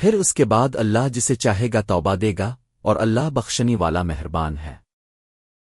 پھر اس کے بعد اللہ جسے چاہے گا توبہ دے گا اور اللہ بخشنی والا مہربان ہے۔